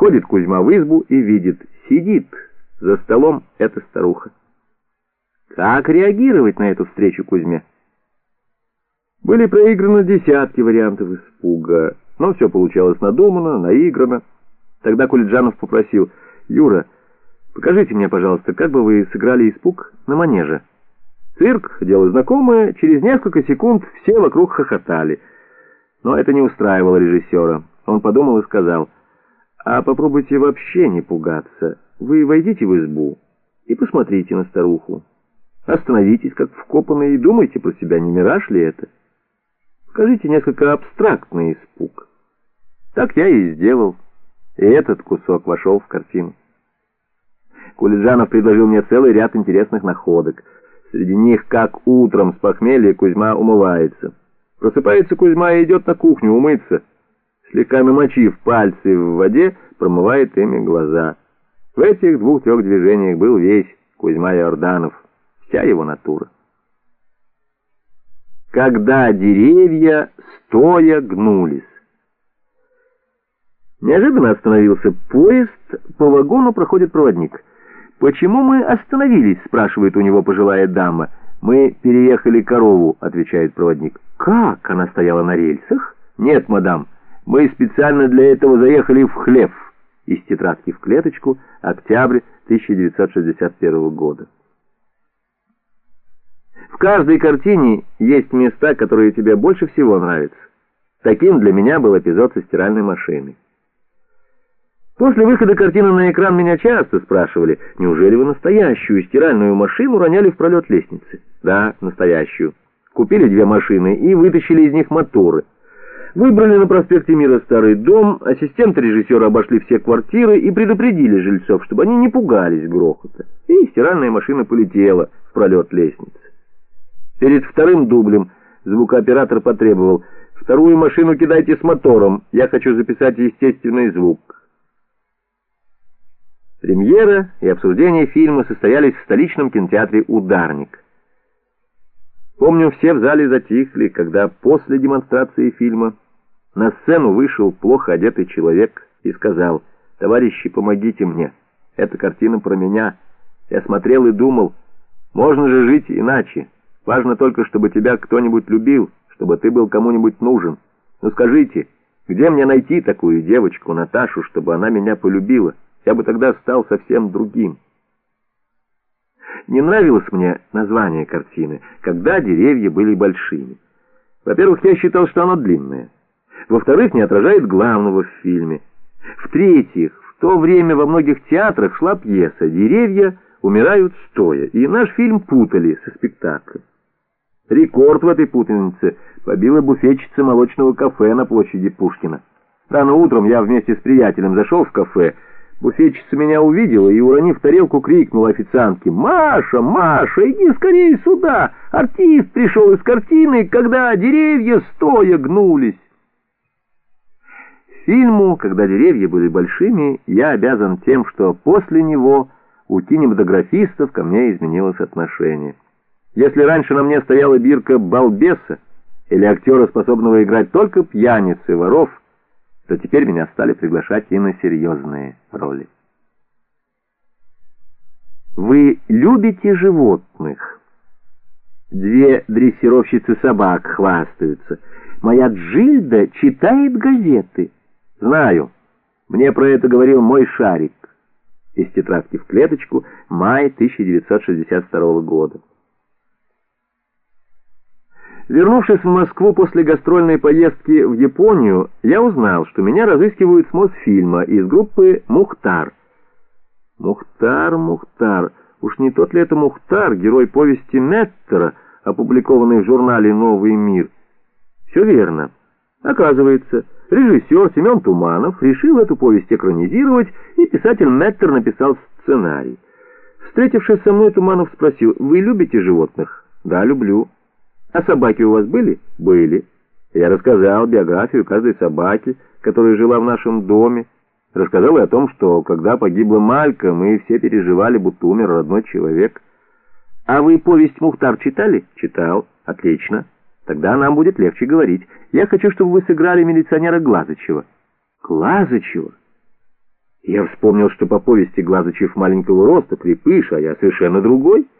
Входит Кузьма в избу и видит, сидит за столом эта старуха. Как реагировать на эту встречу Кузьме? Были проиграны десятки вариантов испуга, но все получалось надуманно, наиграно. Тогда Кулиджанов попросил, «Юра, покажите мне, пожалуйста, как бы вы сыграли испуг на манеже». Цирк, дело знакомое, через несколько секунд все вокруг хохотали. Но это не устраивало режиссера. Он подумал и сказал, «А попробуйте вообще не пугаться. Вы войдите в избу и посмотрите на старуху. Остановитесь, как вкопанные, и думайте про себя, не мираж ли это. Скажите несколько абстрактный испуг». Так я и сделал, и этот кусок вошел в картину. Кулиджанов предложил мне целый ряд интересных находок. Среди них, как утром с похмелья Кузьма умывается. Просыпается Кузьма и идет на кухню умыться. Слегка намочив пальцы в воде, промывает ими глаза. В этих двух-трех движениях был весь Кузьма Иорданов, вся его натура. Когда деревья стоя гнулись. Неожиданно остановился поезд, по вагону проходит проводник. «Почему мы остановились?» — спрашивает у него пожилая дама. «Мы переехали корову», — отвечает проводник. «Как? Она стояла на рельсах?» «Нет, мадам, мы специально для этого заехали в хлев». Из тетрадки в клеточку, октябрь 1961 года. В каждой картине есть места, которые тебе больше всего нравятся. Таким для меня был эпизод со стиральной машиной. После выхода картины на экран меня часто спрашивали, неужели вы настоящую стиральную машину роняли в пролет лестницы? Да, настоящую. Купили две машины и вытащили из них моторы. Выбрали на проспекте Мира старый дом, ассистенты режиссера обошли все квартиры и предупредили жильцов, чтобы они не пугались грохота. И стиральная машина полетела в пролет лестницы. Перед вторым дублем звукооператор потребовал «Вторую машину кидайте с мотором, я хочу записать естественный звук». Премьера и обсуждение фильма состоялись в столичном кинотеатре «Ударник». Помню, все в зале затихли, когда после демонстрации фильма на сцену вышел плохо одетый человек и сказал, «Товарищи, помогите мне, эта картина про меня. Я смотрел и думал, можно же жить иначе. Важно только, чтобы тебя кто-нибудь любил, чтобы ты был кому-нибудь нужен. Ну скажите, где мне найти такую девочку, Наташу, чтобы она меня полюбила?» я бы тогда стал совсем другим. Не нравилось мне название картины, когда деревья были большими. Во-первых, я считал, что оно длинное. Во-вторых, не отражает главного в фильме. В-третьих, в то время во многих театрах шла пьеса «Деревья умирают стоя», и наш фильм путали со спектаклем. Рекорд в этой путанице побила буфетчица молочного кафе на площади Пушкина. Рано утром я вместе с приятелем зашел в кафе, Буфетчица меня увидела и, уронив тарелку, крикнула официантке, «Маша, Маша, иди скорее сюда! Артист пришел из картины, когда деревья стоя гнулись!» Фильму, когда деревья были большими, я обязан тем, что после него у кинематографистов ко мне изменилось отношение. Если раньше на мне стояла бирка балбеса или актера, способного играть только пьяниц и воров, то теперь меня стали приглашать и на серьезные роли. Вы любите животных? Две дрессировщицы собак хвастаются. Моя Джильда читает газеты. Знаю. Мне про это говорил мой шарик. Из тетрадки в клеточку, май 1962 года. Вернувшись в Москву после гастрольной поездки в Японию, я узнал, что меня разыскивают с Мосфильма из группы «Мухтар». Мухтар, Мухтар. Уж не тот ли это Мухтар, герой повести Меттера, опубликованной в журнале «Новый мир»? Все верно. Оказывается, режиссер Семен Туманов решил эту повесть экранизировать, и писатель Меттер написал сценарий. Встретившись со мной, Туманов спросил, «Вы любите животных?» «Да, люблю». А собаки у вас были? Были. Я рассказал биографию каждой собаки, которая жила в нашем доме. Рассказал и о том, что когда погибла Малька, мы все переживали, будто умер родной человек. А вы повесть «Мухтар» читали? Читал. Отлично. Тогда нам будет легче говорить. Я хочу, чтобы вы сыграли милиционера Глазычева. Глазычева? Я вспомнил, что по повести Глазычев маленького роста, крепыш, а я совершенно другой.